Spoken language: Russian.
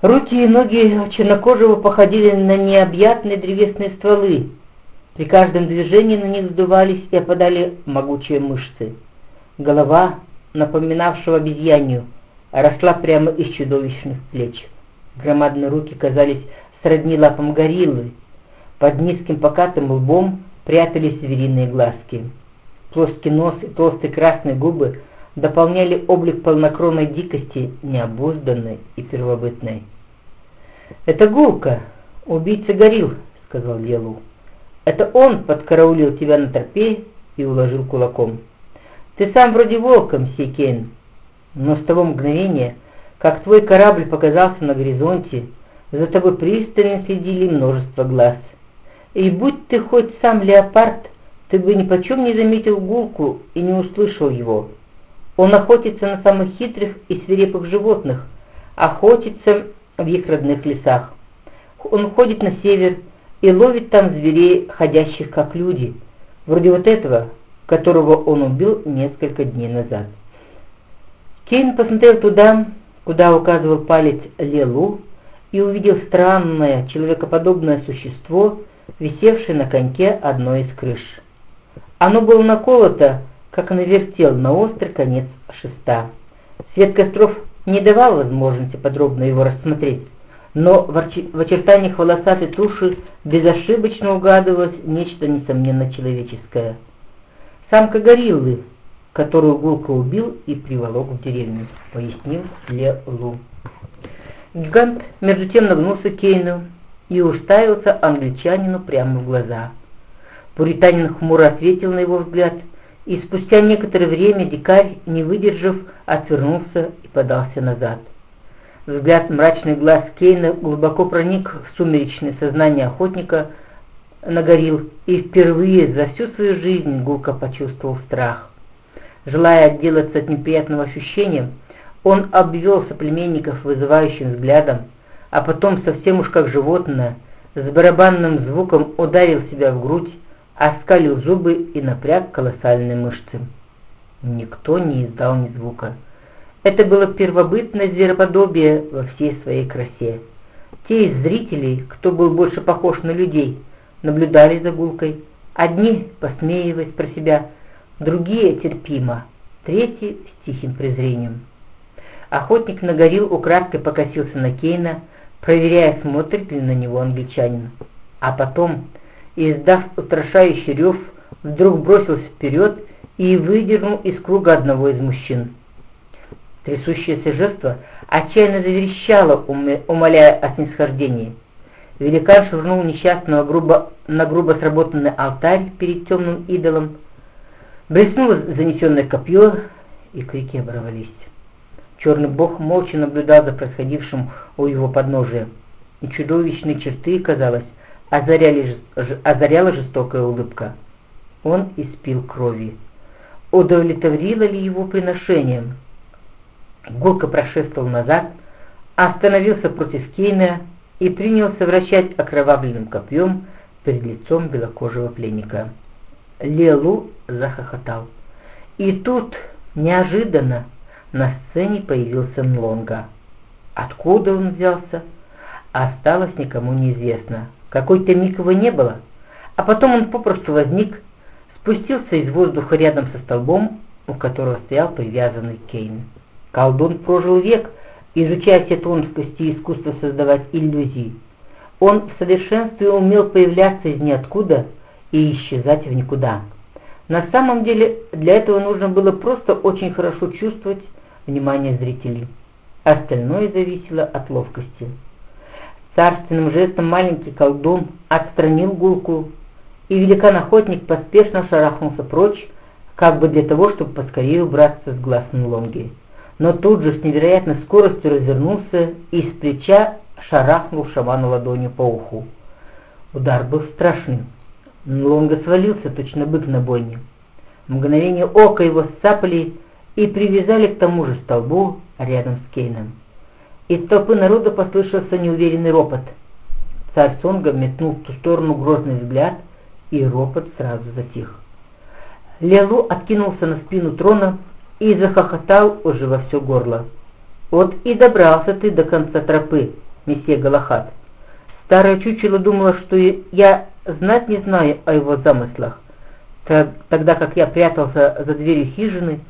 Руки и ноги чернокожего походили на необъятные древесные стволы. При каждом движении на них сдувались и опадали могучие мышцы. Голова, напоминавшего обезьянью, росла прямо из чудовищных плеч. Громадные руки казались сродни лапам гориллы. Под низким покатым лбом прятались звериные глазки. Плоский нос и толстые красные губы дополняли облик полнокровной дикости, необузданной и первобытной. «Это Гулка, убийца горил», — сказал Лелу. «Это он подкараулил тебя на торпе и уложил кулаком. Ты сам вроде волка, мсье Кейн, но с того мгновения, как твой корабль показался на горизонте, за тобой пристально следили множество глаз. И будь ты хоть сам леопард, ты бы ни почем не заметил гулку и не услышал его. Он охотится на самых хитрых и свирепых животных, охотится в их родных лесах. Он ходит на север и ловит там зверей, ходящих как люди, вроде вот этого, которого он убил несколько дней назад. Кейн посмотрел туда, куда указывал палец Лелу, и увидел странное, человекоподобное существо, висевшее на коньке одной из крыш. Оно было наколото, как навертел на острый конец шеста. Свет костров не давал возможности подробно его рассмотреть, но в очертаниях волосатой туши безошибочно угадывалось нечто несомненно человеческое. Самка гориллы, которую Гулка убил и приволок в деревню, пояснил Ле Лу. Гигант между тем нагнулся к Кейну и уставился англичанину прямо в глаза. Пуританин хмуро ответил на его взгляд, и спустя некоторое время дикарь, не выдержав, отвернулся и подался назад. Взгляд мрачных глаз Кейна глубоко проник в сумеречное сознание охотника на горил, и впервые за всю свою жизнь Гулка почувствовал страх. Желая отделаться от неприятного ощущения, он обвел соплеменников вызывающим взглядом, а потом совсем уж как животное, с барабанным звуком ударил себя в грудь, оскалил зубы и напряг колоссальные мышцы. Никто не издал ни звука. Это было первобытное звероподобие во всей своей красе. Те из зрителей, кто был больше похож на людей, наблюдали за гулкой. Одни, посмеиваясь про себя, другие терпимо, третьи с тихим презрением. Охотник на горил украдкой покосился на Кейна, проверяя, смотрит ли на него англичанин. А потом, издав устрашающий рев, вдруг бросился вперед и выдернул из круга одного из мужчин. Трясущееся жертва отчаянно заверещало, умоляя о снисхождении. Великан швырнул несчастного грубо, на грубо сработанный алтарь перед темным идолом, блеснуло занесенное копье, и крики оборвались. Черный бог молча наблюдал за происходившим у его подножия, и чудовищные черты, казалось, озаряли, озаряла жестокая улыбка. Он испил крови. Удовлетворило ли его приношением? Гулко прошествовал назад, остановился против Кейна и принялся вращать окровавленным копьем перед лицом белокожего пленника. Лелу захохотал. И тут, неожиданно, на сцене появился Млонга. Откуда он взялся, осталось никому неизвестно. Какой-то миг его не было, а потом он попросту возник, спустился из воздуха рядом со столбом, у которого стоял привязанный Кейн. Колдун прожил век, изучая все тонкости искусства создавать иллюзии. Он в совершенстве умел появляться из ниоткуда и исчезать в никуда. На самом деле для этого нужно было просто очень хорошо чувствовать внимание зрителей. Остальное зависело от ловкости. Царственным жестом маленький колдун отстранил гулку, и великан-охотник поспешно шарахнулся прочь, как бы для того, чтобы поскорее убраться с глаз Нлонги. Но тут же с невероятной скоростью развернулся и с плеча шарахнул шаману ладонью по уху. Удар был страшный. Нлонга свалился, точно бык на бойне. В мгновение ока его сцапали и привязали к тому же столбу рядом с Кейном. Из толпы народа послышался неуверенный ропот. Царь Сонга метнул в ту сторону грозный взгляд, и ропот сразу затих. Лелу откинулся на спину трона и захохотал уже во все горло. «Вот и добрался ты до конца тропы, месье Галахад. Старое чучело думало, что я знать не знаю о его замыслах, тогда как я прятался за дверью хижины